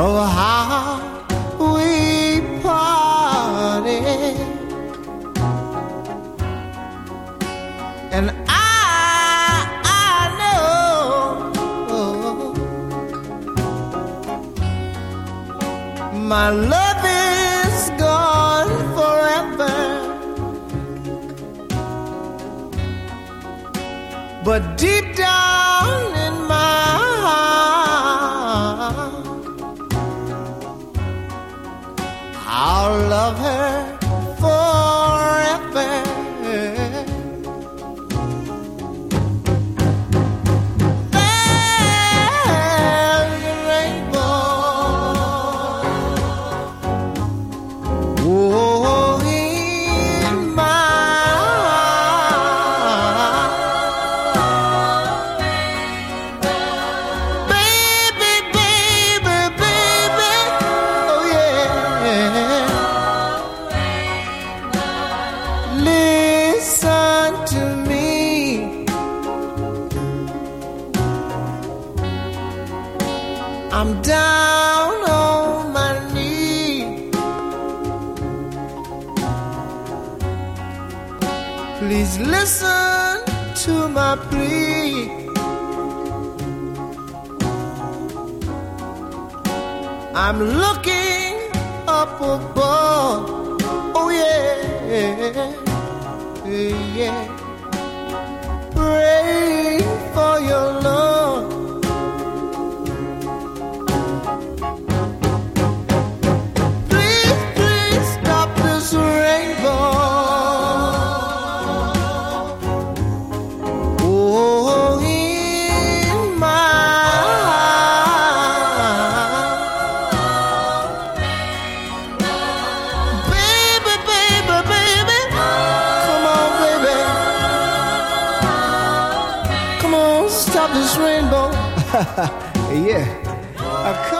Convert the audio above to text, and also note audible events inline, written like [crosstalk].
Oh, how we parted. And I, I know my love is gone forever. But deep down I'll love her I'm down on my knees. Please listen to my plea. I'm looking up above. Oh yeah, yeah. Stop this rainbow. [laughs] yeah.